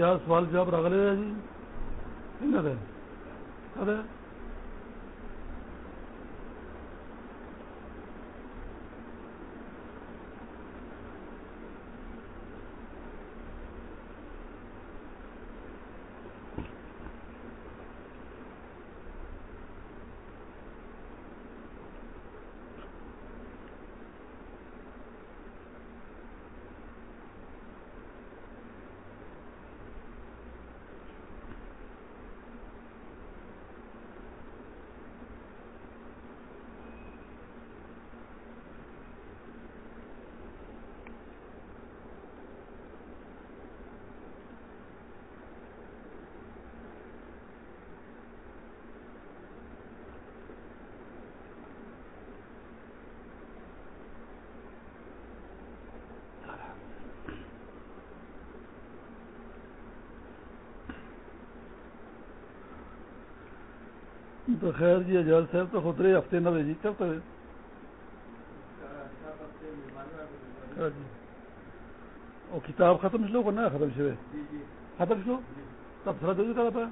کیا سوال جواب رکھ لے جی؟ ارے تو خیر جی اجال صاحب تو خطرے ہفتے نہ جی کب تک جی۔ کتاب ختم چلو کو نہ ختم شوے ختم چلو تب تھوڑا دو کرا پا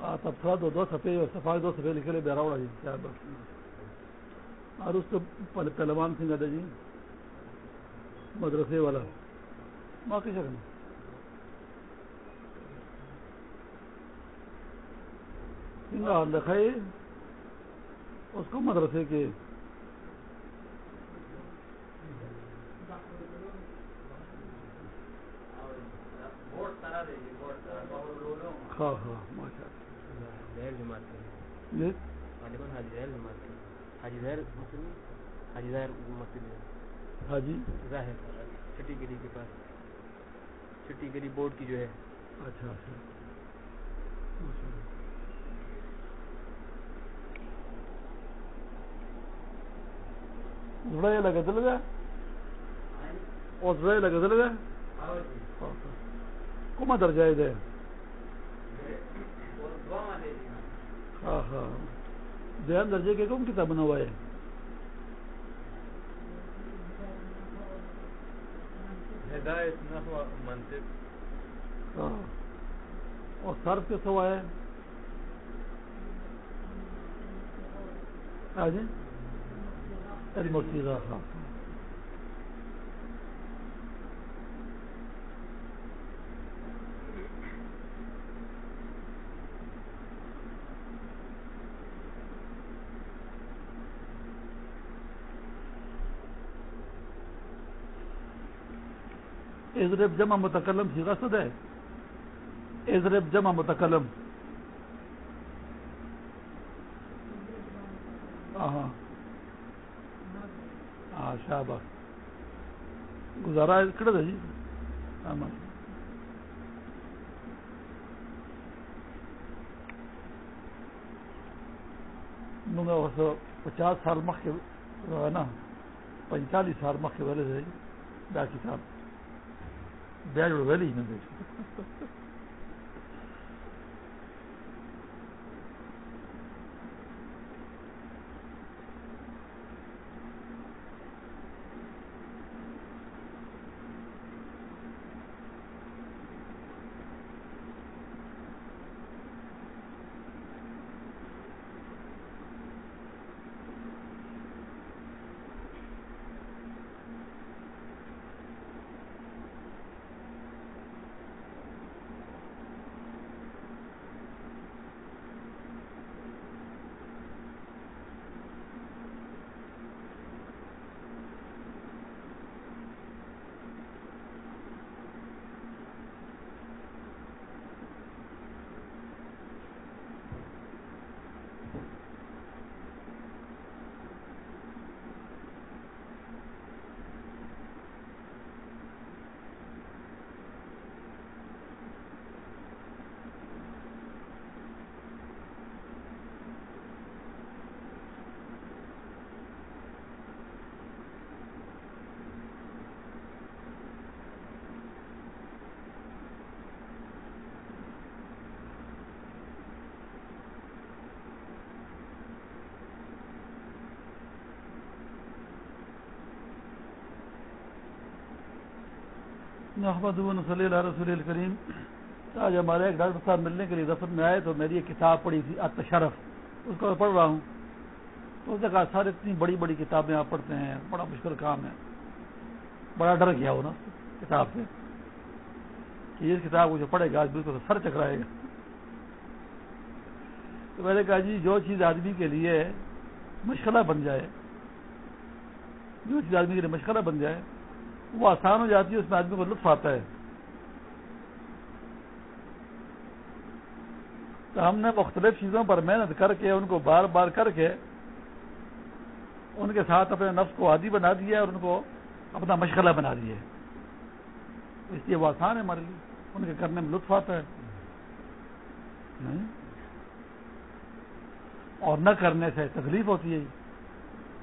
ہاں تب تھوڑا دو دو سفے اور صفائی دو سفے لکھے لے بیرا اڑا جی کیا اور اس کو پہلوان سنگھ آتا جی مدرسے والا۔ باقی شکل لکھائے اس کو مدرسے کے۔ ہاں ہاں ماشاء حاجی چھٹی کے پاس۔ چھٹی گری بورڈ کی جو ہے۔ اچھا اچھا۔ زړه یې لګېدل ده او زړه یې لګېدل ده کومه درجه یې ده ها ها دویم درجه کې کوم کتابونه وایي ہدایت نحو منطق۔ اور صرف کے سوائے۔ ہاں جی الموسیقى خاص اضرب جمع متکلم سی غصد ہے اضرب جمع متکلم ہاں شاباش. گزارا کڑے دا جی پچاس سال مخ کے نا پینتالیس سال مخ کے والے تھے دا کتاب. بیاج ویلی نہیں محمد صلی اللہ رسول الکریم آج ہمارے ایک ڈاکٹر صاحب ملنے کے لیے دفتر میں آئے تو میری ایک کتاب پڑھی تھی اتشرف اس کو پڑھ رہا ہوں۔ تو اس نے کہا، سر، اتنی بڑی بڑی کتابیں آپ پڑھتے ہیں، بڑا مشکل کام ہے۔ بڑا ڈر گیا وہ نا کتاب سے کہ اس کتاب کو جو پڑھے گا، آج بالکل سر چکرائے گا۔ تو میں نے کہا جی جو چیز آدمی کے لیے مشغلہ بن جائے، جو چیز آدمی کے لیے مشغلہ بن جائے وہ آسان ہو جاتی ہے، اس میں آدمی کو لطف آتا ہے۔ تو ہم نے مختلف چیزوں پر محنت کر کے، ان کو بار بار کر کے ان کے ساتھ اپنے نفس کو عادی بنا دیا اور ان کو اپنا مشغلہ بنا دیا۔ اس لیے وہ آسان ہے ہمارے لیے۔ ان کے کرنے میں لطف آتا ہے۔ اور نہ کرنے سے تکلیف ہوتی ہے،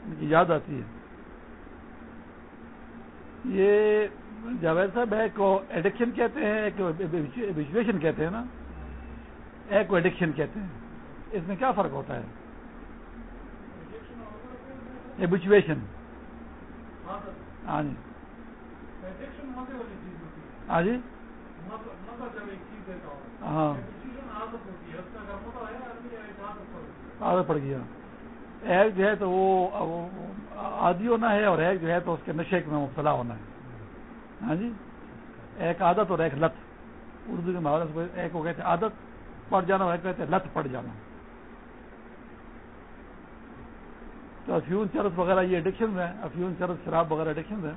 ان کی یاد آتی ہے۔ یہ جاوید صاحب ہے کو ایڈکشن کہتے ہیں ایک کہتے ہیں نا۔ ایک کو ایڈکشن کہتے ہیں۔ اس میں کیا فرق ہوتا ہے؟ ایبیچویشن ہاں جی۔ ہاں جی۔ ہاں۔ عادت پڑ گیا۔ ایک جو ہے تو وہ عادی ہونا ہے اور ایک جو ہے تو اس کے نشے میں مبتلا ہونا ہے۔ ہاں جی؟ ایک عادت اور ایک لت۔ اردو کے محاورے ایک کو کہتے ہیں عادت پڑ جانا اور ایک کہتے لت پڑ جانا۔ تو افیون چرس وغیرہ یہ ایڈکشن ہیں، افیون چرس شراب وغیرہ ایڈکشن ہیں۔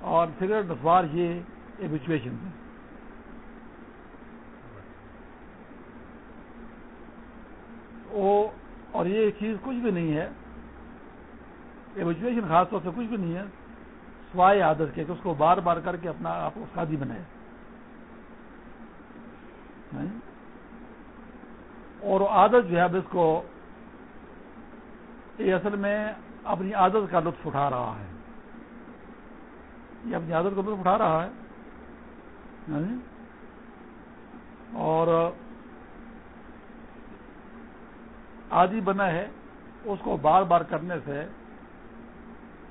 اور سگریٹ، نسوار یہ ایبیچویشن ہے اور یہ چیز کچھ بھی نہیں ہے۔ ایویچویشن خاص طور سے کچھ بھی نہیں ہے، سوائے عادت کے کہ اس کو بار بار کر کے اپنا آپ کو شادی بنائے۔ ہاں جی؟ اور عادت جو ہے، اب اس کو یہ اصل میں اپنی عادت کا لطف اٹھا رہا ہے۔ یہ اپنی عادت کا لطف اٹھا رہا ہے۔ ہاں جی؟ اور عادی بنا ہے، اس کو بار بار کرنے سے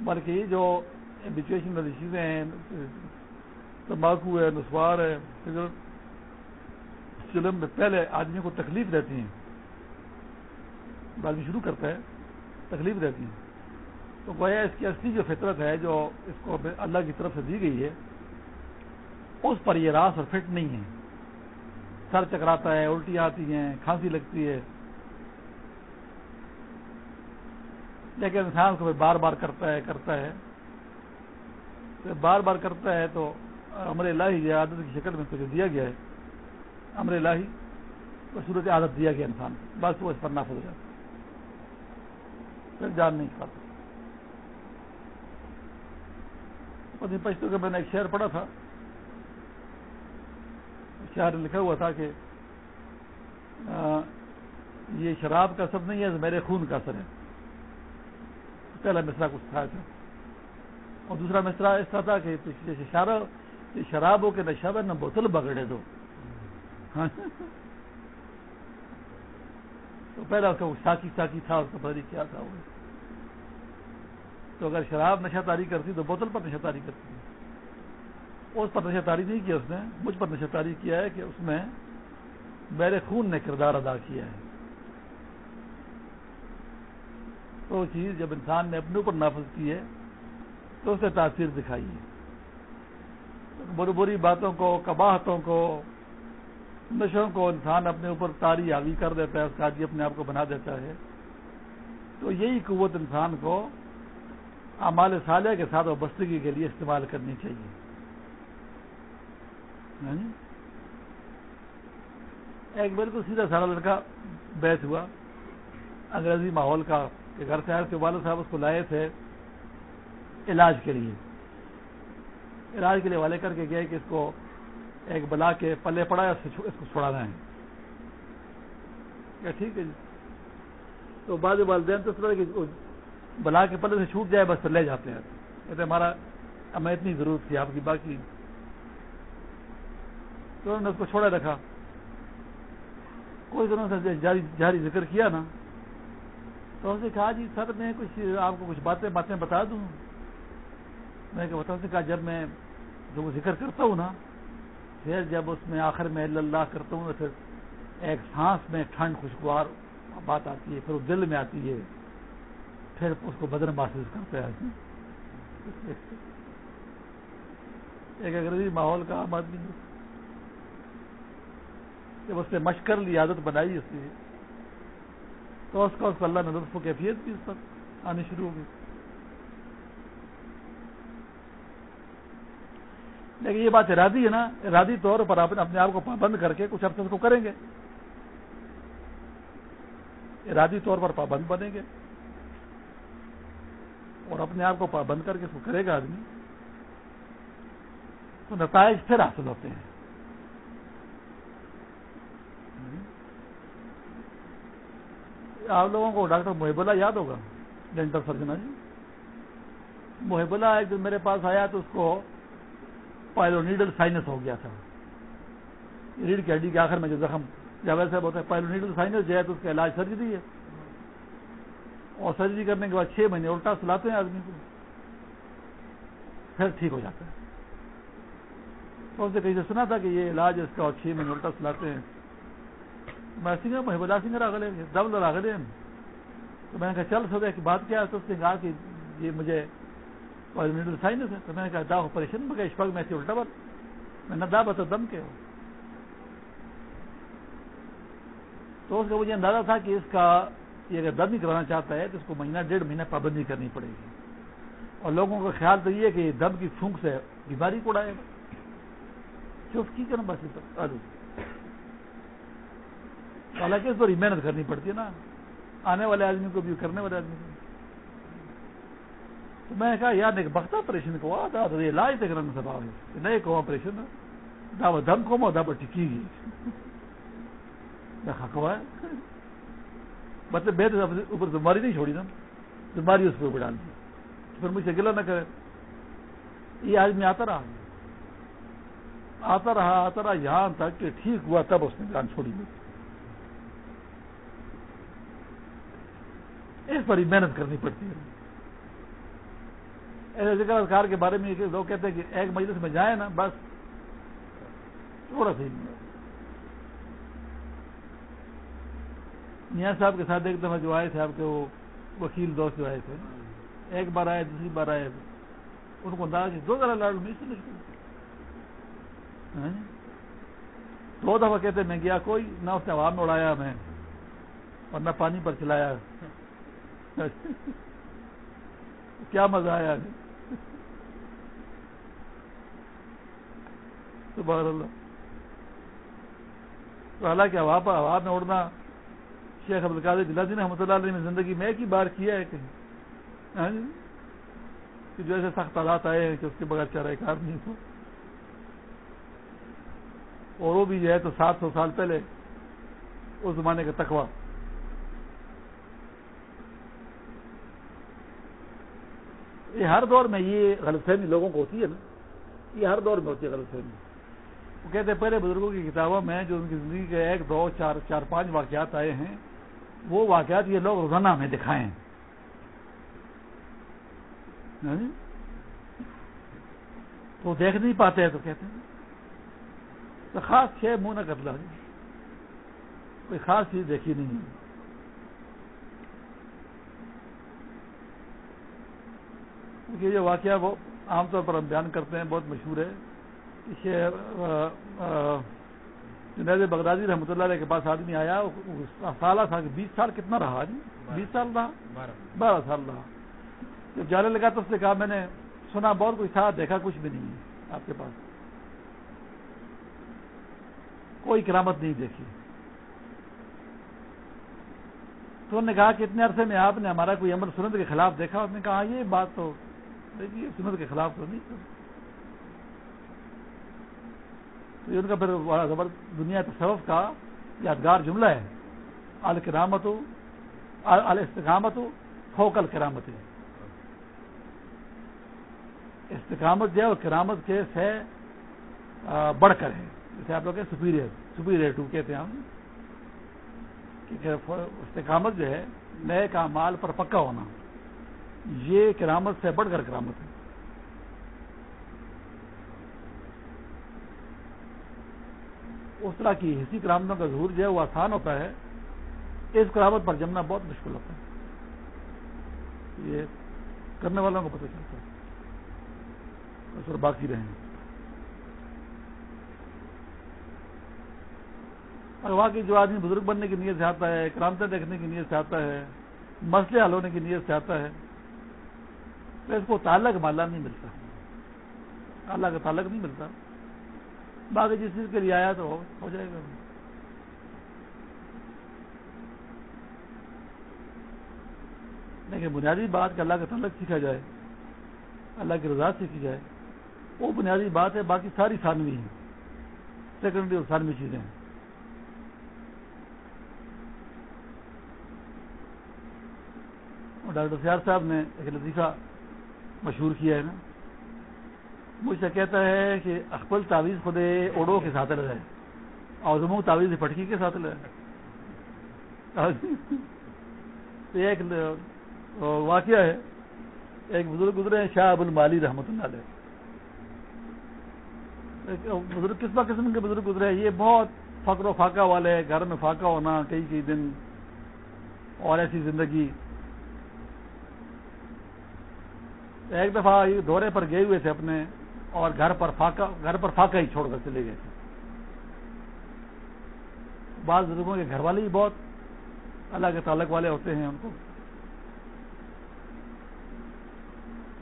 بلکہ یہ جو ایجوکیشن والی چیزیں ہیں، تمباکو ہے، نسوار ہے فلم میں پہلے آدمی کو تکلیف رہتی ہیں۔ آدمی شروع کرتا ہے، تکلیف رہتی ہیں۔ تو گویا اس کی اصلی جو فطرت ہے، جو اس کو اللہ کی طرف سے دی گئی ہے، اس پر یہ راس اور فٹ نہیں ہے۔ سر چکراتا ہے الٹی آتی ہیں، کھانسی لگتی ہے۔ لیکن انسان کو بار بار کرتا ہے کرتا ہے۔ تو بار بار کرتا ہے تو امر الہی عادت کی شکل میں کچھ دیا گیا ہے، امر الہی کو صورت عادت دیا گیا انسان بس وہ اس پر نافذ ہو جاتا پھر جان نہیں کھاتا پچھتوں کا میں نے ایک شعر پڑھا تھا۔ شہر لکھا ہوا تھا کہ یہ شراب کا اثر نہیں ہے، میرے خون کا اثر ہے۔ پہلا مصرا کچھ تھا اور دوسرا مصرا اس طرح تھا کہ شراب ہو کے نہ شب نہ بوتل بگڑے دو ہاں۔ تو پہلا اس کا ساکی ساکی تھا، اس کا پتہ کیا تھا وہ۔ تو اگر شراب نشہ تاری کرتی تو بوتل پر نشہ تاری کرتی۔ اس پر نشہ تاری نہیں کیا اس نے، مجھ پر نشہ تاری کیا ہے کہ اس میں میرے خون نے کردار ادا کیا ہے۔ تو چیز جب انسان نے اپنے اوپر نافذ کی ہے، تو اسے تاثیر دکھائی ہے۔ بری بری باتوں کو کباہتوں کو، نشوں کو انسان اپنے اوپر تاری حاوی کر دیتا ہے، اس کا جی اپنے آپ کو بنا دیتا ہے۔ تو یہی قوت انسان کو امال سالیہ کے ساتھ وابستگی کے لیے استعمال کرنی چاہیے۔ ہاں جی؟ ایک بالکل سیدھا سارا لڑکا بیچ ہوا، انگریزی ماحول کا کہ گھر سے کے والد صاحب اس کو لائے تھے علاج کے لیے۔ علاج کے لیے والے کر کے گئے کہ اس کو ایک بلا کے پلے پڑا اس کو چھوڑانا ہے کیا ٹھیک ہے جی۔ تو بعض والدین تو طرح کہ بلا کے پلے سے چھوٹ جائے بس لے جاتے ہیں۔ کہتے ہمارا ہمیں اتنی ضرورت تھی، آپ کی باقی تو انہوں نے اس کو چھوڑا رکھا۔ کوئی طرح سے جاری ذکر کیا نا۔ تو اس نے کہا جی سر میں کچھ آپ کو کچھ باتیں باتیں بتا دوں۔ میں کہ بتا سے کہا جب میں جو وہ ذکر کرتا ہوں نا، پھر جب اس میں آخر میں اللہ کرتا ہوں تو پھر ایک سانس میں ٹھنڈ خوشگوار بات آتی ہے، پھر وہ دل میں آتی ہے۔ پھر اس کو بدن محسوس کرتا ہے۔ ایک انگریزی ماحول کا عام آدمی جب اس نے مشکر لی، عادت بنائی اس کی تو اس کا اس کو اللہ نے لطف و کیفیت بھی اس پر آنی شروع ہو گئی۔ لیکن یہ بات ارادی ہے نا، ارادی طور پر آپ اپنے آپ کو پابند کر کے کچھ عرصے کو کریں گے۔ ارادی طور پر پابند بنیں گے۔ اور اپنے آپ کو پابند کر کے اس کو کرے گا آدمی۔ تو نتائج پھر حاصل ہوتے ہیں۔ آپ لوگوں کو ڈاکٹر محب اللہ یاد ہوگا ڈینٹل سرجن جی۔ محب اللہ ایک دن میرے پاس آیا تو اس کو پائلو نیڈل سائنس ہو گیا تھا۔ ریڑھ کی ہڈی کے آخر میں جو زخم، جب ایسا ہوتا ہے پائلو نیڈل سائنس جو ہے تو اس کا علاج سرجری ہے۔ اور سرجری کرنے کے بعد چھ مہینے الٹا سلاتے ہیں آدمی کو۔ پھر ٹھیک ہو جاتا ہے۔ تو اس نے کہیں سے سنا تھا کہ یہ علاج اس کا اور چھ مہینے الٹا سلاتے ہیں۔ میں سنگر محب اللہ سنگر آگے ڈبل آگے تو میں نے کہا، چل سوچا کہ بات کیا؟ ہے تو اس نے کہا کہ یہ مجھے سائنس ہے۔ تو میں نے کہا، دا پریشان، میں اس وقت میں الٹا بات۔ میں نے دا بتا دم کے ہو۔ تو اس کا مجھے اندازہ تھا کہ اس کا یہ اگر دم ہی کرانا چاہتا ہے، تو اس کو مہینہ، ڈیڑھ مہینہ پابندی کرنی پڑے گی۔ اور لوگوں کا خیال تو یہ کہ دم کی پھونک سے بیماری کو اڑائے گا۔ چوف کی کرنا بس آلو حالانکہ اس پر محنت کرنی پڑتی ہے نا۔ آنے والے آدمی کو بھی کرنے والے آدمی کو تو میں نے کہا، یار ایک بخت آپریشن کو علاج تک رنگ سب آئے نئے کو آپریشن دابا دم کو دابا ٹکی گی ہے۔ مطلب بے اوپر بیماری نہیں چھوڑی نا۔ بیماری اس کو ڈال دی۔ پھر مجھ سے گلا نہ کرے۔ یہ آدمی آتا رہا۔ آتا رہا آتا رہا، یہاں تک کہ ٹھیک ہوا، تب اس نے جان چھوڑی۔ دی اس پر ہی محنت کرنی پڑتی ہے۔ ایسے ذکر اذکار کے بارے میں لوگ کہتے ہیں کہ ایک مجلس میں جائیں نا، بس۔ تھوڑا سا میاں صاحب کے ساتھ ایک دفعہ جو آئے تھے، آپ کے وہ وکیل دوست جو آئے تھے، ایک بار آئے، دوسری بار آئے۔ ان کو انداز دو ذرا لاڈو نہیں ہاں جی؟ دو دفعہ کہتے میں گیا، کوئی نہ اس نے عوام میں اڑایا میں، اور نہ پانی پر چلایا۔ کیا مزہ آیا سبحان اللہ۔ تو حالانکہ ہوا پر ہوا میں اڑنا، شیخ عبد القادر جلادی نے رحمۃ اللہ علیہ نے زندگی میں ایک ہی بار کیا ہے کہیں۔ ہاں جی؟ کہ جو ایسے سخت حالات آئے ہیں کہ اس کے بغیر چارہ ایک آدمی کو اور وہ بھی جو ہے تو سات سو سال پہلے، اس زمانے کا تقوا یہ ہر دور میں یہ غلط فہمی لوگوں کو ہوتی ہے نا۔ یہ ہر دور میں ہوتی ہے غلط فہمی۔ وہ کہتے ہیں پہلے بزرگوں کی کتابوں میں جو ان کی زندگی کے ایک، دو، چار چار، پانچ واقعات آئے ہیں، وہ واقعات یہ لوگ روزانہ ہمیں دکھائے ہیں ہاں جی؟ تو دیکھ نہیں پاتے ہیں تو کہتے ہیں۔ تو خاص چھ منہ نہ کر کوئی خاص چیز دیکھی نہیں ہے۔ یہ جو واقعہ وہ عام طور پر ہم بیان کرتے ہیں بہت مشہور ہے جنید بغدادی رحمۃ اللہ علیہ کے پاس آدمی آیا سالہ کہ بیس سال کتنا رہا جی بیس سال رہا؟ بارہ سال۔ رہا۔ جب جانے لگا تو اس نے کہا میں نے سنا بہت کچھ تھا دیکھا کچھ بھی نہیں ہے آپ کے پاس۔ کوئی کرامت نہیں دیکھی۔ تو انہوں نے کہا کہ اتنے عرصے میں آپ نے ہمارا کوئی امر سنت کے خلاف دیکھا؟ اس نے کہا ہاں، یہ بات تو دیکھیے سنت کے خلاف تو نہیں تو ان کا پھر بڑا زبر دنیا تصوف کا یادگار جملہ ہے۔ الکرامت الاستقامت فوکل کرامت استقامت جو ہے وہ کرامت کے سے بڑھ کر ہے۔ جیسے آپ لوگ سپیریئر سپیریئر ٹو کہتے ہیں ہم۔ استقامت جو ہے نئے کا مال پر پکا ہونا۔ یہ کرامت سے بڑھ کر کرامت ہے۔ اس طرح کی حصی کرامتوں کا ظہور جو ہے وہ آسان ہوتا ہے۔ اس کرامت پر جمنا بہت مشکل ہوتا ہے۔ یہ کرنے والوں کو پتہ چلتا ہے۔ اور باقی رہیں۔ اور واقعی جو آدمی بزرگ بننے کی نیت سے آتا ہے، کرامتیں دیکھنے کی نیت سے آتا ہے، مسئلے حل ہونے کی نیت سے آتا ہے تو اس کو تعلق مالا نہیں ملتا۔ اللہ کا تعلق نہیں ملتا۔ باقی جس چیز کے لیے آیا تو ہو جائے گا۔ لیکن بنیادی بات کہ اللہ کا تعلق سیکھا جائے، اللہ کی رضا سیکھی جائے، وہ بنیادی بات ہے، باقی ساری ثانوی ہیں۔ سیکنڈری اور ثانوی چیزیں ہیں۔ اور ڈاکٹر سیار صاحب نے ایک لطیفہ مشہور کیا ہے نا۔ مجھ سے کہتا ہے کہ اخبل تعویذ خود اوڑو کے ساتھ لگائے اور زمو تعویذ پٹکی کے ساتھ لگائے ایک واقعہ ہے۔ ایک بزرگ گزرے ہیں شاہ ابو المالی رحمۃ اللہ علیہ۔ بزرگ قسم قسم کے بزرگ گزرے ہیں۔ یہ بہت فقر و فاقہ والے گھر میں فاقہ ہونا، کئی کئی دن اور ایسی زندگی۔ ایک دفعہ یہ دورے پر گئے ہوئے تھے اپنے اور گھر پر فاقہ گھر پر فاقہ ہی چھوڑ کر چلے گئے تھے۔ بعض بزرگوں کے گھر والے ہی بہت اللہ کے تعلق والے ہوتے ہیں ان کو۔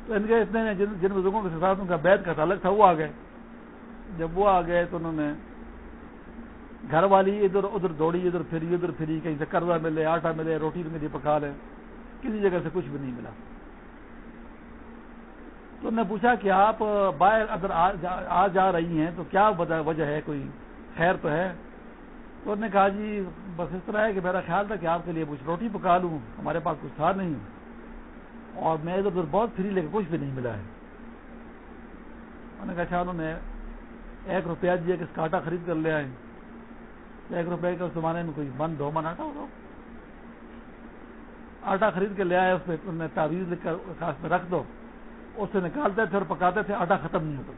تو ان کے اتنے جن جن بزرگوں کے ساتھ ان کا بیت کا تعلق تھا وہ آ گئے۔ جب وہ آ گئے تو انہوں نے گھر والی ادھر ادھر دوڑی، ادھر پھری ادھر پھری، کہیں سے قرضہ ملے، آٹا ملے، روٹی ملی، پکا لے، کسی جگہ سے کچھ بھی نہیں ملا۔ تو انہوں نے پوچھا کہ آپ باہر اگر آ، جا رہی ہیں تو کیا وجہ ہے؟ کوئی خیر تو ہے؟ تو انہوں نے کہا جی بس اس طرح ہے کہ میرا خیال تھا کہ آپ کے لیے کچھ روٹی پکا لوں، ہمارے پاس کچھ تھا نہیں اور میں ادھر ادھر بہت فری لے کے کچھ بھی نہیں ملا ہے۔ انہوں نے کہا اچھا انہوں نے ایک روپیہ دیا کہ کاٹا خرید کر لے آئے ایک روپے کا اس زمانے میں کوئی من دو من آٹا ہوگا آٹا خرید کے لے آئے، اس میں تعویذ لکھ کر میں رکھ دو۔ اس سے نکالتے تھے اور پکاتے تھے، آٹا ختم نہیں ہوتا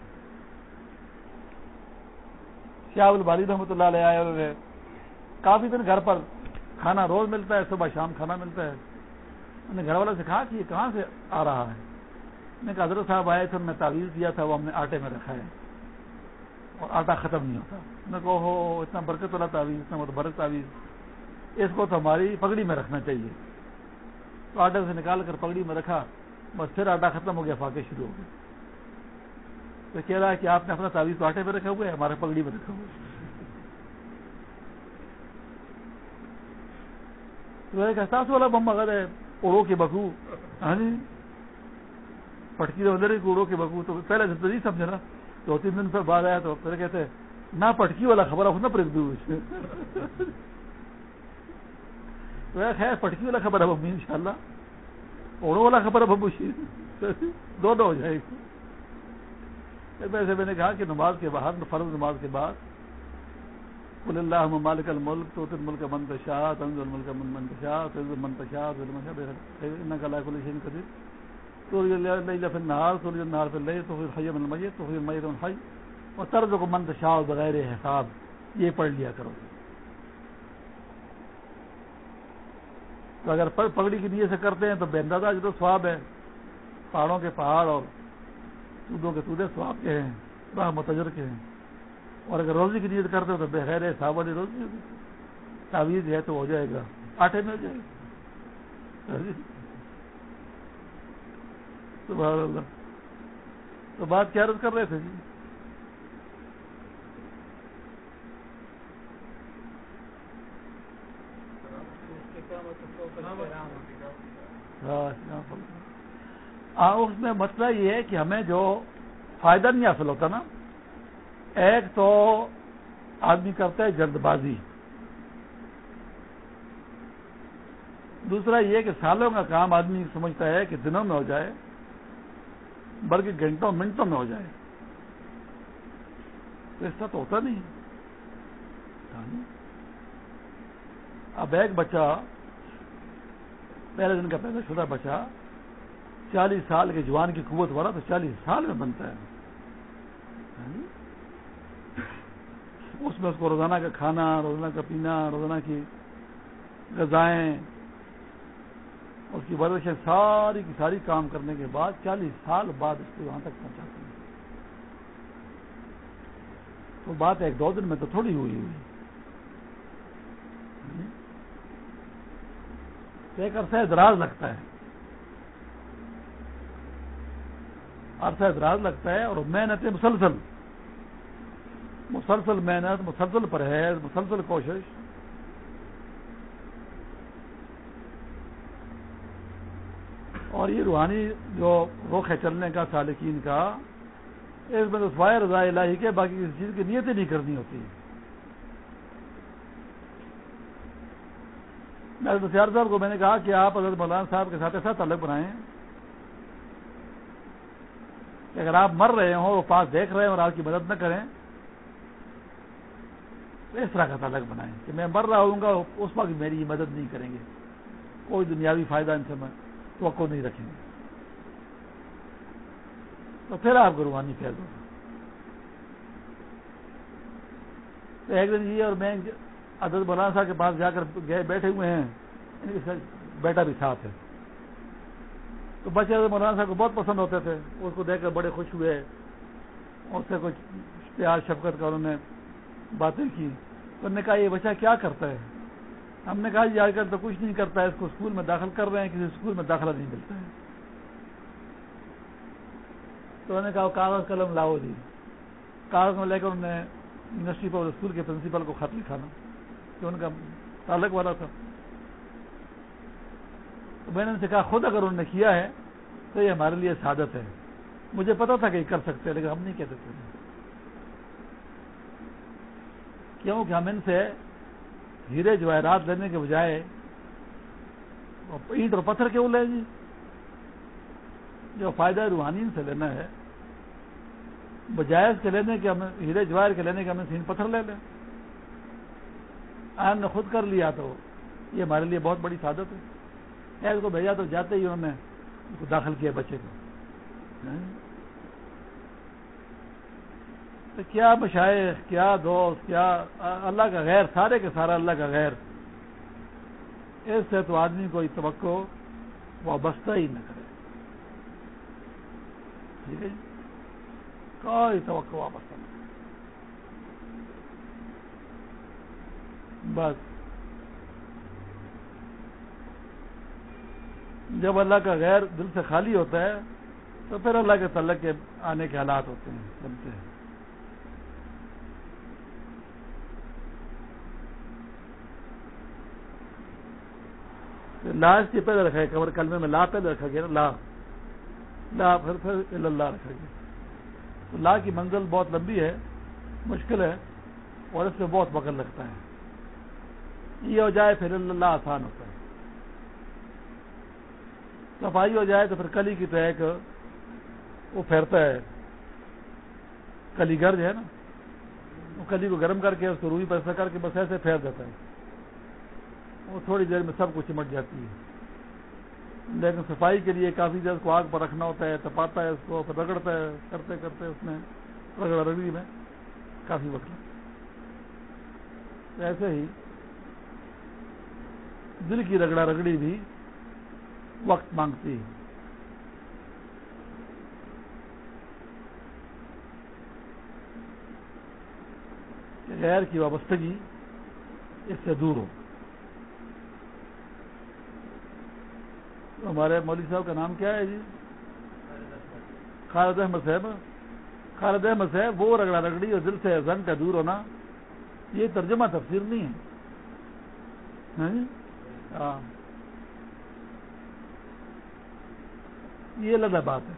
شاہ الباری رحمۃ اللہ علیہ آئے انہوں نے کافی دن گھر پر کھانا روز ملتا ہے، صبح شام کھانا ملتا ہے۔ انہوں نے گھر والے سے کہا کہ یہ کہاں سے آ رہا ہے؟ میں کہا، حضرت صاحب آئے تھے انہوں نے تعویذ دیا تھا، وہ ہم نے آٹے میں رکھا ہے۔ اور آٹا ختم نہیں ہوتا۔ میں کہو ہو اتنا برکت والا تعویذ، اتنا متبرک تعویذ۔ اس کو تو ہماری پگڑی میں رکھنا چاہیے۔ تو آٹے سے نکال کر پگڑی میں رکھا۔ بس پھر آٹا ختم ہو گیا، فاقے شروع ہو گئے۔ تو کہہ رہا ہے کہ آپ نے اپنا تعویذ تو آٹے میں رکھا ہوا ہے ہمارے پگڑی میں رکھا ہوا تو احساس والا بم اگر ہے اوڑو کے بکو۔ ہاں جی۔ پٹکی تو ادھر اوڑو کے بکو۔ تو پہلے سے تو نہیں سمجھا نا۔ دو تین دن پھر بعد آیا تو پھر کہتے نہ پٹکی والا خبر ہو نہ پرک دوں خیر، پٹکی والا خبر ہے ان شاء اللہ اوڑو والا خبر ہے ببو دونوں ہو جائے گی ویسے میں نے کہا کہ نماز کے بعد فرض نماز کے بعد کل اللہ مالک الملک تو تن ملک منتشا تنز الملک من منتشا تنز منتشا ان کا لاکھ الشین قدیر تو فی النہار تو النہار فی اللیل تو پھر حیم المیت تو پھر میت الحی اور طرز کو منتشا بغیر حساب۔ یہ پڑھ لیا کرو۔ تو اگر پگڑی کی نیت سے کرتے ہیں تو بے اندازہ جو سواب ہے پہاڑوں کے پہاڑ اور سودوں کے سودے سواب کے ہیں بڑا متجر کے ہیں۔ اور اگر روزی کی نیت کرتے ہو تو بغیر حساب والی روزی ہوگی۔ تعویذ ہے تو ہو جائے گا۔ آٹھے میں ہو جائے گا۔ سبحان اللہ۔ تو بات کیا رد کر رہے تھے جی؟ ہاں اس میں مسئلہ یہ ہے کہ ہمیں جو فائدہ نہیں حاصل ہوتا نا، ایک تو آدمی کرتا ہے جلد بازی۔ دوسرا یہ کہ سالوں کا کام آدمی سمجھتا ہے کہ دنوں میں ہو جائے، بلکہ گھنٹوں، منٹوں میں ہو جائے۔ تو ایسا تو ہوتا نہیں۔ اب ایک بچہ پہلے دن کا پیدا شدہ بچہ چالیس سال کے جوان کی قوت والا تو چالیس سال میں بنتا ہے۔ یعنی اس میں اس کو روزانہ کا کھانا، روزانہ کا پینا، روزانہ کی غذائیں، اس کی ورزشیں، ساری کی ساری کام کرنے کے بعد چالیس سال بعد اس کو وہاں تک پہنچاتے ہیں۔ تو بات ایک دو دن میں تو تھوڑی ہوئی ہوئی۔ یعنی ایک عرصہ دراز لگتا ہے۔ عرصہ دراز لگتا ہے اور محنت مسلسل۔ مسلسل محنت، مسلسل پرہیز، مسلسل کوشش۔ اور یہ روحانی جو رخ ہے چلنے کا، سالکین کا، اس میں تو رضا الہی کے، باقی کسی چیز کی نیت ہی نہیں کرنی ہوتی۔ میں سیار صاحب کو میں نے کہا کہ آپ حضرت مولانا صاحب کے ساتھ ایسا تعلق بنائیں کہ اگر آپ مر رہے ہوں وہ پاس دیکھ رہے ہیں اور آپ کی مدد نہ کریں، تو اس طرح کا تعلق بنائیں کہ میں مر رہا ہوں گا، اس وقت میری مدد نہیں کریں گے۔ کوئی دنیاوی فائدہ ان سے میں توقع نہیں رکھیں گے۔ تو پھر آپ کو روحانی فیض ہوگا تو ایک دن یہ اور میں عدد مولانا صاحب کے پاس جا کر گئے، بیٹھے ہوئے ہیں۔ یعنی بیٹا بھی ساتھ ہے تو بچے مولانا صاحب کو بہت پسند ہوتے تھے۔ اس کو دیکھ کر بڑے خوش ہوئے۔ اس سے کچھ پیار، شفقت کا انہوں نے باتیں کی۔ تو انہوں نے کہا، یہ بچہ کیا کرتا ہے؟ ہم نے کہا جی آج کل تو کچھ نہیں کرتا ہے۔ اس کو اسکول میں داخل کر رہے ہیں۔ کسی اسکول میں داخلہ نہیں ملتا ہے۔ تو انہوں نے کہا کاغذ قلم لاؤ جی۔ کاغذ میں لے کر انہوں نے یونیورسٹی پر اسکول کے پرنسپل کو خط لکھا نا کہ ان کا تعلق والا تھا۔ تو میں نے ان سے کہا، خود اگر انہوں نے کیا ہے تو یہ ہمارے لیے سعادت ہے۔ مجھے پتا تھا کہ یہ کر سکتے ہیں، لیکن ہم نہیں کہتے تھے۔ کیوں کہ ہم ان سے ہیرے جواہرات لینے کے بجائے اینٹ اور پتھر کیوں لیں جی جو فائدہ روحانی سے لینا ہے بجائے اس کے لینے کے ہمیں ہیرے جواہر کے لینے کے ہمیں سین پتھر لے لیں۔ ہم نے خود کر لیا تو یہ ہمارے لیے بہت بڑی سعادت ہے۔ اس کو بھیجا تو جاتے ہی انہوں نے اس کو داخل کیا بچے کو۔ ہاں؟ تو کیا مشائق، کیا دوست، کیا اللہ کا غیر، سارے کے سارا اللہ کا غیر۔ اس سے تو آدمی کوئی توقع وابستہ ہی نہ کرے۔ ٹھیک ہے؟ کوئی توقع وابستہ نہ بس۔ جب اللہ کا غیر دل سے خالی ہوتا ہے، تو پھر اللہ کے تعلق کے آنے کے حالات ہوتے ہیں، بنتے ہیں۔ لاش کے پہلے رکھا گیا کلمے میں لا پہلے رکھا گیا لا۔ لا پھر پھر اللہ رکھا گیا۔ تو لا کی منزل بہت لمبی ہے، مشکل ہے، اور اس میں بہت وقت لگتا ہے۔ یہ ہو جائے پھر اللہ آسان ہوتا ہے۔ صفائی ہو جائے تو پھر کلی کی طرح ایک وہ پھیرتا ہے۔ کلی گرج ہے نا۔ وہ کلی کو گرم کر کے اس کو روئی پر ایسا کر کے بس ایسے پھیر دیتا ہے۔ وہ تھوڑی دیر میں سب کچھ چمٹ جاتی ہے۔ لیکن صفائی کے لیے کافی دیر اس کو آگ پر رکھنا ہوتا ہے، تپاتا ہے اس کو، پھر رگڑتا ہے۔ کرتے کرتے اس میں رگڑا رگڑی میں کافی وقت ایسے ہی دل کی رگڑا رگڑی بھی وقت مانگتی ہے۔ غیر کی وابستگی اس سے دور ہو۔ ہمارے مولوی صاحب کا نام کیا ہے جی؟ خالد احمد صاحب۔ خالد احمد صاحب، وہ رگڑا رگڑی اور دل سے زنگ کا دور ہونا، یہ ترجمہ تفسیر نہیں ہے۔ ہاں جی؟ ہاں۔ یہ الگ بات ہے۔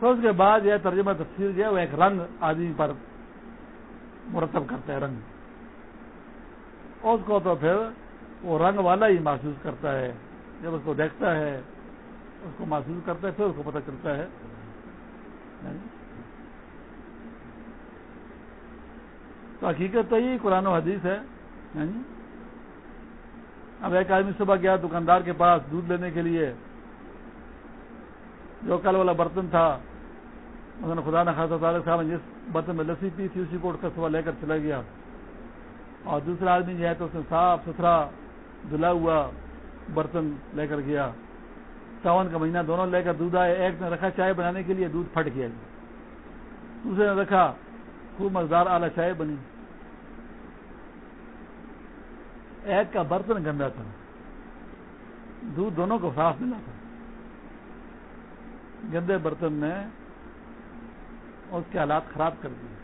تو اس کے بعد یہ ترجمہ تفسیر جو ہے وہ ایک رنگ آدمی پر مرتب کرتا ہے، رنگ۔ اس کو تو پھر وہ رنگ والا ہی محسوس کرتا ہے۔ جب اس کو دیکھتا ہے، اس کو محسوس کرتا ہے، پھر اس کو پتہ چلتا ہے۔ تو حقیقت تو یہ قرآن و حدیث ہے یعنی اب ایک آدمی صبح گیا دکاندار کے پاس دودھ لینے کے لیے، جو کل والا برتن تھا مثلا خدا نہ خاصا طالب صاحب نے جس برتن میں لسی پی تھی، اسی کو اٹھ کر صبح لے کر چلا گیا۔ اور دوسرا آدمی جو ہے تو اس نے صاف ستھرا دھلا ہوا برتن لے کر گیا۔ ساون کا مہینہ دونوں لے کر دودھ آئے، ایک نے رکھا چائے بنانے کے لیے، دودھ پھٹ گیا۔ دوسرے نے رکھا، خوب مزدار اعلی چائے بنی۔ ایک کا برتن گندا تھا۔ دودھ دونوں کو صاف ملا تھا۔ گندے برتن نے اس کے حالات خراب کر دیے۔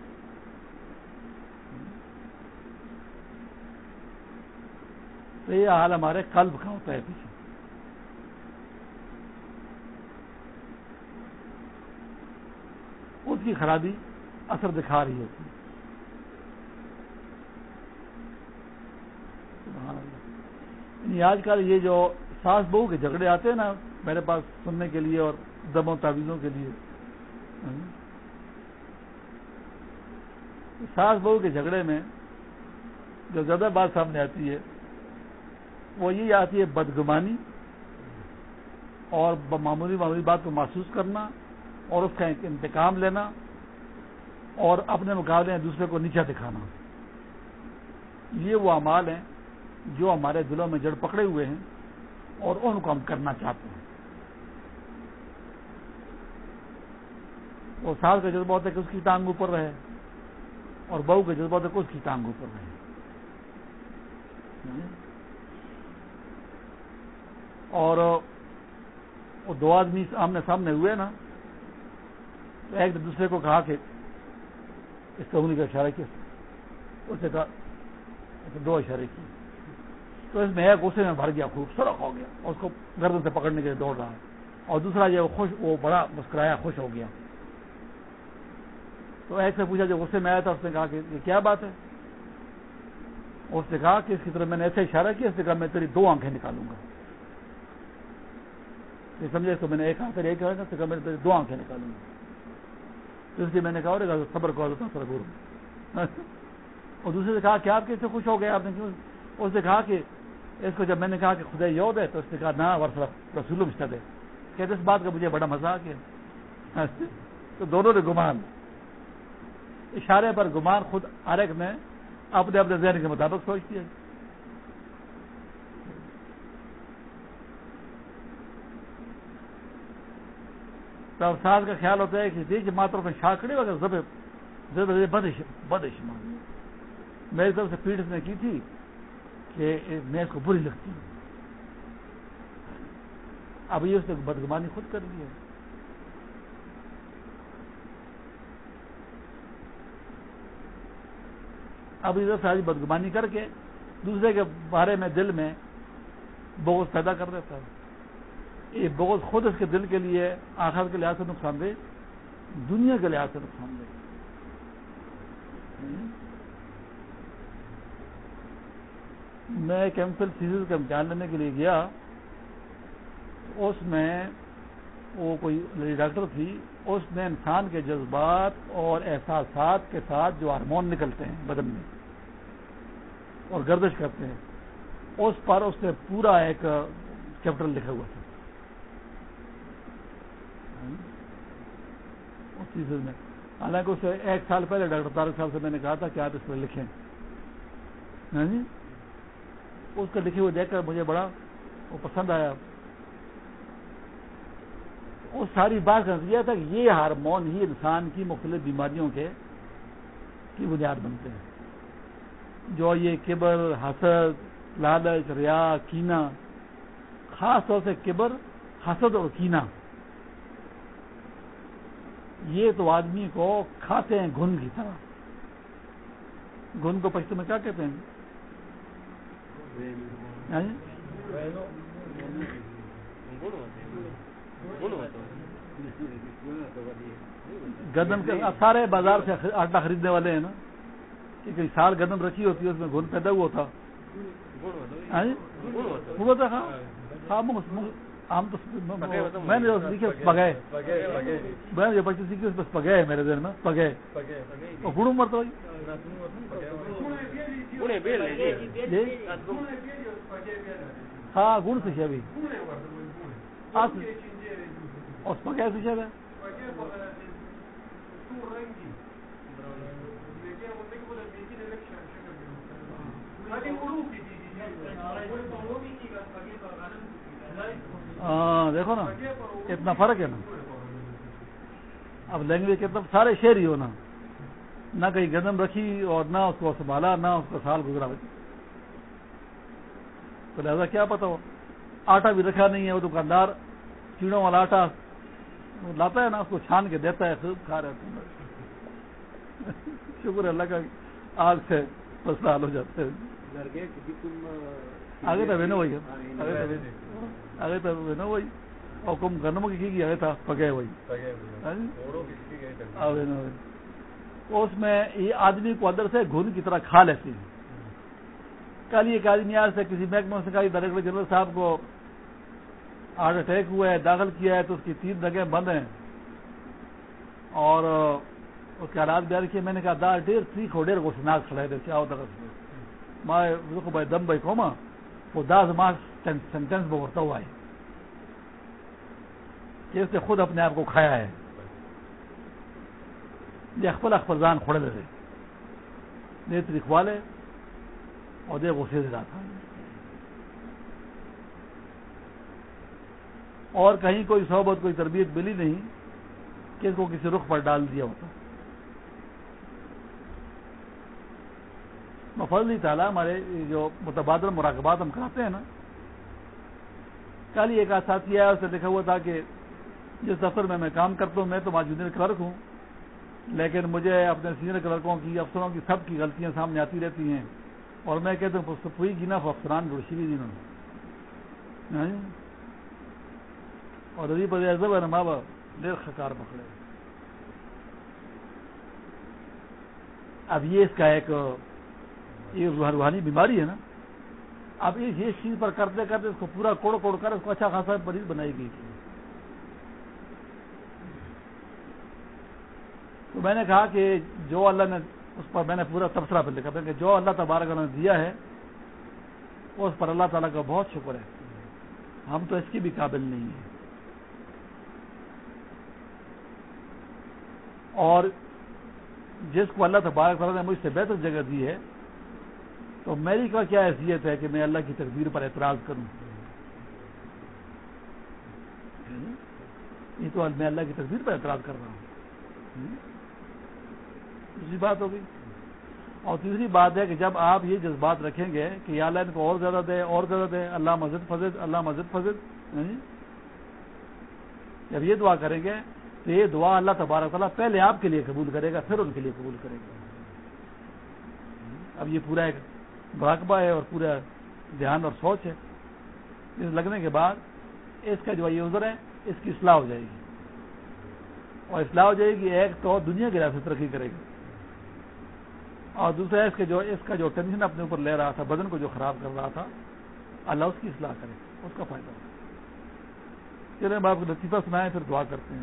تو یہ حال ہمارے قلب کا ہوتا ہے۔ پیچھے اس کی خرابی اثر دکھا رہی ہوتی۔ ہے یعنی آج کل یہ جو ساس بہو کے جھگڑے آتے ہیں نا، میرے پاس سننے کے لیے اور دموں تعویذوں کے لیے۔ ہاں؟ ساس بہو کے جھگڑے میں جو زیادہ بات سامنے آتی ہے، وہ یہ آتی ہے بدگمانی اور معمولی معمولی بات کو محسوس کرنا اور اس کا انتقام لینا اور اپنے مقابلے میں دوسرے کو نیچا دکھانا۔ یہ وہ امال ہیں جو ہمارے دلوں میں جڑ پکڑے ہوئے ہیں اور ان کو ہم کرنا چاہتے ہیں۔ وہ سال کا جذبہ ہوتا ہے کہ اس کی ٹانگ اوپر رہے اور بہو کا جذبہ ہوتا ہے کہ اس کی ٹانگ اوپر رہے۔ اور وہ دو آدمی آمنے سامنے ہوئے نا، تو ایک دوسرے کو کہا کہ اس کا انہیں کا اشارہ کیا۔ اس نے کہا دو اشارے کی تو اس میں ایک غصے میں بھر گیا خوب سڑک ہو گیا۔ اور اس کو گردن سے پکڑنے کے لیے دوڑ رہا ہے۔ اور دوسرا جو خوش، وہ بڑا مسکرایا، خوش ہو گیا۔ تو ایک سے پوچھا جو غصے میں آیا تھا، اس نے کہا کہ یہ کیا بات ہے؟ اس نے کہا کہ اس کی طرف میں نے ایسے اشارہ کیا، اس نے کہا میں تیری دو آنکھیں نکالوں گا۔ یہ سمجھے؟ تو میں نے ایک ہاتھ ایک کہا، میں تیری دو آنکھیں نکالوں گا۔ تو اس لیے میں نے کہا، اور صبر کو سر گور اور دوسرے سے کہا کہ آپ کیسے خوش ہو گئے؟ آپ نے کیوں؟ اس نے کہا کہ اس کو جب میں نے کہا کہ خدا یود ہے تو اس نے کہا نہ رسول مشتد ہے۔ کہتے اس بات کا مجھے بڑا مزہ آ گیا۔ تو دونوں نے گمان۔ اشارے پر گمان خود ایک نے اپنے اپنے ذہن کے مطابق سوچ دیا تو سال کا خیال ہوتا ہے کہ دیکھ ماتر میں شاکڑے وغیرہ بدش بدش مان میری طرف سے پیڑ نے کی تھی۔ کہ میں اس کو بری لگتی ہوں اب یہ اس نے بدگمانی خود کر دی ہے۔ اب ادھر ساری بدگمانی کر کے دوسرے کے بارے میں دل میں بوگز پیدا کر دیتا ہے۔ یہ بوگز خود اس کے دل کے لیے آخر کے لحاظ سے نقصان دے دنیا کے لحاظ سے نقصان دے میں ایک ایم فل سیریز کا امتحان لینے کے لیے گیا اس میں وہ کوئی ڈاکٹر تھی، اس نے انسان کے جذبات اور احساسات کے ساتھ جو ہارمون نکلتے ہیں بدن میں اور گردش کرتے ہیں، اس پر اس نے پورا ایک چیپٹر لکھا ہوا تھا۔ اس چیز میں، حالانکہ اسے ایک سال پہلے، ڈاکٹر طارق صاحب سے میں نے کہا تھا کہ آپ اس پر لکھیں۔ ہاں جی؟ اس کو لکھے ہوئے دیکھ کر مجھے بڑا وہ پسند آیا۔ وہ ساری بات کا نتیجہ تھا کہ یہ ہارمون ہی انسان کی مختلف بیماریوں کے کی بنیاد بنتے ہیں۔ جو یہ کبر، حسد، لالچ، ریا کینا خاص طور سے کبر، حسد اور کینا یہ تو آدمی کو کھاتے ہیں گھن کی طرح۔ گھن کو پشتو میں کیا کہتے ہیں؟ گدم کے سارے بازار سے آٹا خریدنے والے ہیں نا۔ کہ سال گدم رکھی ہوتی ہے اس میں گھن پیدا ہوا تھا۔ ہاں ہاں تو میں نے پگائے میں جو بچے سیکھی اس بس پگائے میرے دن میں پگائے اور گڑ مرتا ہاں گڑ سے ابھی۔ اس پکے سے چلے ہاں دیکھو نا اتنا فرق ہے نا۔ اب لینگویج کے طرف سارے شہر ہی ہونا نہ کہیں گندم رکھی اور نہ اس کو سنبھالا نہ اس کا سال گزرا۔ تو لہٰذا کیا پتا ہو آٹا بھی رکھا نہیں ہے وہ دکاندار چیڑوں والا آٹا لاتا ہے نا اس کو چھان کے دیتا ہے خوب کھا رہے شکر ہے اللہ کا آگ سے حال ہو جاتے ہیں۔ آگے تو نا آگے تو نا وہی اور کم گندم کی آگے تھا پگے وہی ہاں جی؟ اس میں یہ آدمی کو اندر سے گھن کی طرح کھا لیتی ہے۔ کل ایک آدمی آج سے کسی محکمہ سے کہا ڈائریکٹر جنرل صاحب کو ہارٹ اٹیک ہوا ہے داخل کیا ہے تو اس کی تین رگیں بند ہیں۔ اور اس کے حالات بیان کیے میں نے کہا دار ڈیر تھری کھو ڈیر کو سناک کھڑے تھے کیا ہوتا میں بھائی دم بھائی کوما۔ وہ دس ماس سینٹینس بورتا ہوا ہے کہ اس نے خود اپنے آپ کو کھایا ہے؟ یہ اخبل اخبرزان کھڑے دے نیتری کھوالے اور دے غصے سے جاتا اور کہیں کوئی صحبت، کوئی تربیت ملی نہیں کہ اس کو کسی رخ پر ڈال دیا ہوتا. مفضلی تعالیٰ ہمارے جو متبادل مراقبات ہم کراتے ہیں نا، کل ہی ایک ساتھی آیا اسے لکھا ہوا تھا کہ جس دفتر میں میں کام کرتا ہوں، میں تو جونیئر کلرک ہوں، لیکن مجھے اپنے سینئر کلرکوں کی، افسروں کی سب کی غلطیاں سامنے آتی رہتی ہیں۔ اور میں کہتا ہوں پوئی گنا افسران روشی بھی دنوں اور ابھی بدے ہے ماں باپ دیر خکار پکڑے۔ اب یہ اس کا ایک یہ روحانی بیماری ہے نا اب اس چیز پر کرتے کرتے اس کو پورا کوڑ کوڑ کر اس کو اچھا خاصا مریض بنائی گئی تھی۔ تو میں نے کہا کہ جو اللہ نے اس پر میں نے پورا تبصرہ پہ لکھا کہ جو اللہ تبارک نے دیا ہے، اس پر اللہ تعالیٰ کا بہت شکر ہے۔ ہم تو اس کی بھی قابل نہیں ہیں۔ اور جس کو اللہ تبارک تعالیٰ نے مجھ سے بہتر جگہ دی ہے تو میری کا کیا حیثیت ہے کہ میں اللہ کی تقدیر پر اعتراض کروں؟ یہ تو میں اللہ کی تقدیر پر اعتراض کر رہا ہوں۔ دوسری بات ہوگی۔ اور تیسری بات ہے کہ جب آپ یہ جذبات رکھیں گے کہ یا اللہ ان کو اور زیادہ دے اور زیادہ دے اللہ مسجد فضد اللہ مسجد فضد جب یہ دعا کریں گے تو یہ دعا اللہ تبارک تعالیٰ پہلے آپ کے لیے قبول کرے گا، پھر ان کے لیے قبول کرے گا۔ اب یہ پورا ایک مراقبہ ہے اور پورا دھیان اور سوچ ہے، اس لگنے کے بعد اس کا جو یہ عذر ہے، اس کی اصلاح ہو جائے گی۔ اور اصلاح ہو جائے گی، ایک تو دنیا کی ریاست ترقی کرے گی۔ اور دوسرا اس کے جو اس کا جو ٹینشن اپنے اوپر لے رہا تھا، بدن کو جو خراب کر رہا تھا، اللہ اس کی اصلاح کرے، اس کا فائدہ ہوگا چلے ہم آپ کو لطیفہ سنائیں، پھر دعا کرتے ہیں۔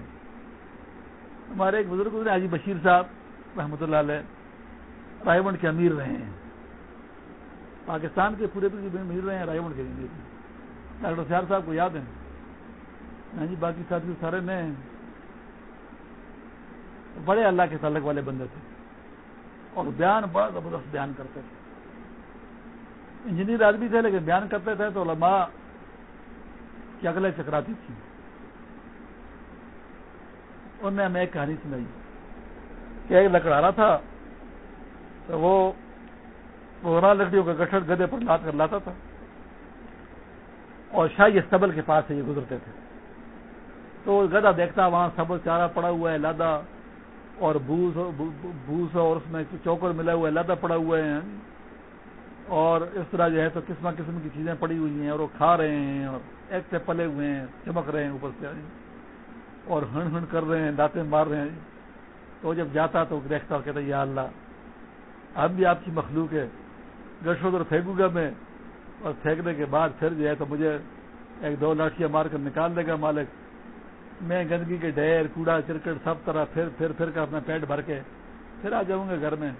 ہمارے ایک بزرگ حاجی بشیر صاحب، رحمۃ اللہ علیہ، رائے کے امیر رہے ہیں۔ پاکستان کے پورے امیر رہے ہیں، رائے کے امیر ڈاکٹر سیار صاحب کو یاد ہے؟ ہاں جی باقی ساتھی سارے میں بڑے اللہ کے تعلق والے بندے تھے۔ اور بیان بڑا زبردست بیان کرتے تھے۔ انجینئر آدمی تھے، لیکن بیان کرتے تھے تو علماء کی اگلے چکراتی تھی انہوں نے ہمیں ایک کہانی سنائی۔ کہ ایک لکڑا تھا تو وہ پورا لکڑیوں کا گٹھڑ گدے پر لاد کر لاتا تھا۔ اور شاہی استبل کے پاس سے یہ گزرتے تھے۔ تو گدا دیکھتا، وہاں سبل چارہ پڑا ہوا ہے لادا اور بوس بوس اور اس میں چوکر ملا ہوا ہے لادا پڑا ہوا ہے۔ اور اس طرح جو ہے تو قسم قسم کی چیزیں پڑی ہوئی ہیں اور وہ کھا رہے ہیں اور ایک سے پلے ہوئے ہیں، چمک رہے ہیں اوپر سے۔ اور ہن ہن کر رہے ہیں دانتیں مار رہے ہیں۔ تو جب جاتا تو دیکھتا اور کہتا، یا اللہ، اب بھی آپ کی مخلوق ہے۔ گشو ادھر پھینکوں گا میں اور پھینکنے کے بعد پھر جو ہے تو مجھے ایک دو لاٹیاں مار کر نکال دے گا مالک۔ میں گندگی کے ڈیر کوڑا کرکٹ سب طرح پھر پھر پھر کر اپنا پیٹ بھر کے پھر آ جاؤں گا گھر میں۔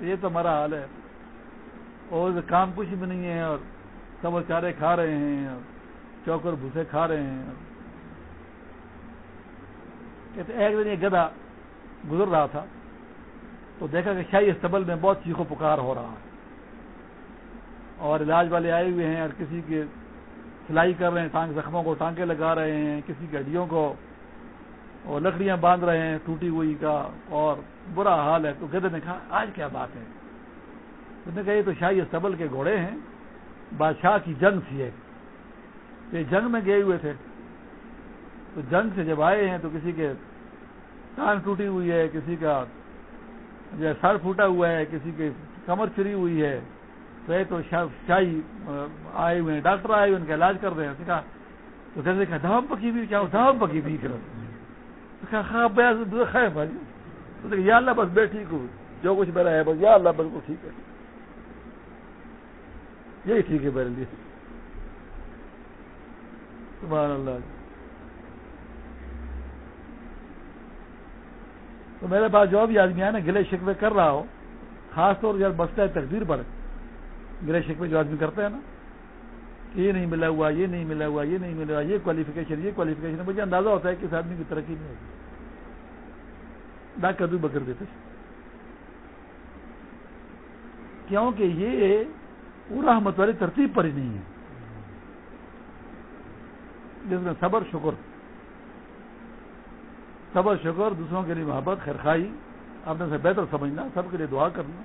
یہ تو ہمارا حال ہے۔ اور کام کچھ بھی نہیں ہے اور سب چارے کھا رہے ہیں اور چوکر بھوسے کھا رہے ہیں۔ کہتے ایک دن یہ گدا گزر رہا تھا۔ تو دیکھا کہ شاہی استبل میں بہت چیخو پکار ہو رہا ہے۔ اور علاج والے آئے ہوئے ہیں اور کسی کے سلائی کر رہے ہیں، ٹانگ زخموں کو ٹانکے لگا رہے ہیں، کسی کی ہڈیوں کو اور لکڑیاں باندھ رہے ہیں، ٹوٹی ہوئی کا اور برا حال ہے۔ تو گدے نے کہا، آج کیا بات ہے؟ نے کہا، یہ تو شاہی استبل کے گھوڑے ہیں۔ بادشاہ کی جنگ تھی ایک۔ یہ جنگ میں گئے ہوئے تھے۔ تو جنگ سے جب آئے ہیں تو کسی کے ٹانگ ٹوٹی ہوئی ہے، کسی کا جو سر پھوٹا ہوا ہے، کسی کی کمر چری ہوئی ہے، تو یہ تو شاہی آئے ہوئے ہیں، ڈاکٹر آئے ہوئے ان کا علاج کر رہے ہیں۔ کہا تو کہتے کہا ہاں، دھام پکی بھی کیا دھام پکی بھی خیر بھائی۔ یا اللہ بس بے ٹھیک ہوں جو کچھ میرا ہے بس، یا اللہ بالکل ٹھیک ہے۔ یہی ٹھیک ہے میرے لیے سبحان اللہ۔ تو میرے پاس جو بھی آدمی ہے نا، گلے شکوے کر رہا ہو، خاص طور جب بستا ہے تقدیر پر، گلے شکوے جو آدمی کرتے ہیں نا کہ یہ نہیں ملا ہوا، یہ نہیں ملا ہوا، یہ نہیں ملا ہوا، یہ کوالیفکیشن یہ کوالیفکیشن ہے مجھے اندازہ ہوتا ہے کہ اس آدمی کی ترقی نہیں ہوگی۔ ڈاک بھی بکر دیتے کیونکہ یہ پورا رحمت والی ترتیب پر ہی نہیں ہے۔ جس میں صبر، شکر صبر، شکر، دوسروں کے لیے محبت خیرخائی اپنے سے بہتر سمجھنا، سب کے لیے دعا کرنا۔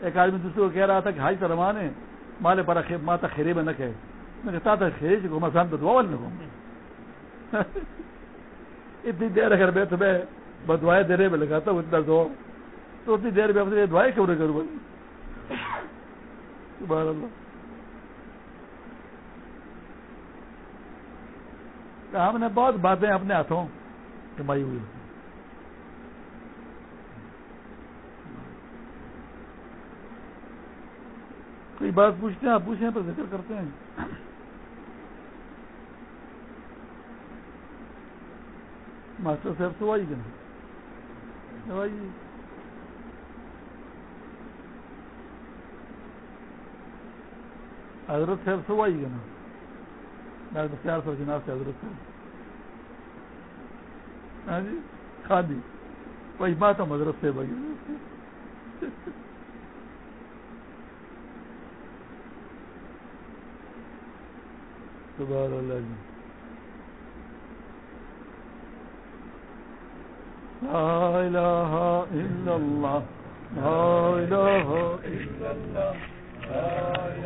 ایک آدمی دوسرے کو کہہ رہا تھا کہ حاج ترمان ہے مالے پر ماتا خیرے میں نہ کہے۔ میں کہتا تھا خیرے سے گھوما سان تو دعا والے گھوم اتنی دیر اگر میں تمہیں بدوائے دینے میں لگاتا ہوں، اتنا دعا۔ تو اتنی دیر میں اپنے دعائیں کیوں نہیں کروں؟ سبحان اللہ۔ ہم نے بہت باتیں اپنے ہاتھوں کمائی ہوئی کوئی بات پوچھتے ہیں، آپ پوچھیں تو ذکر کرتے ہیں۔ ماسٹر صاحب تو آئی گا حضرت صاحب سو آئی گا ڈاکٹر چار سو جناب سے حضرت ہاں جی؟ خان جی بات ہم حضرت سے بھائی۔ سبحان اللہ جی۔ لا الہ الا اللہ۔ لا الہ الا اللہ۔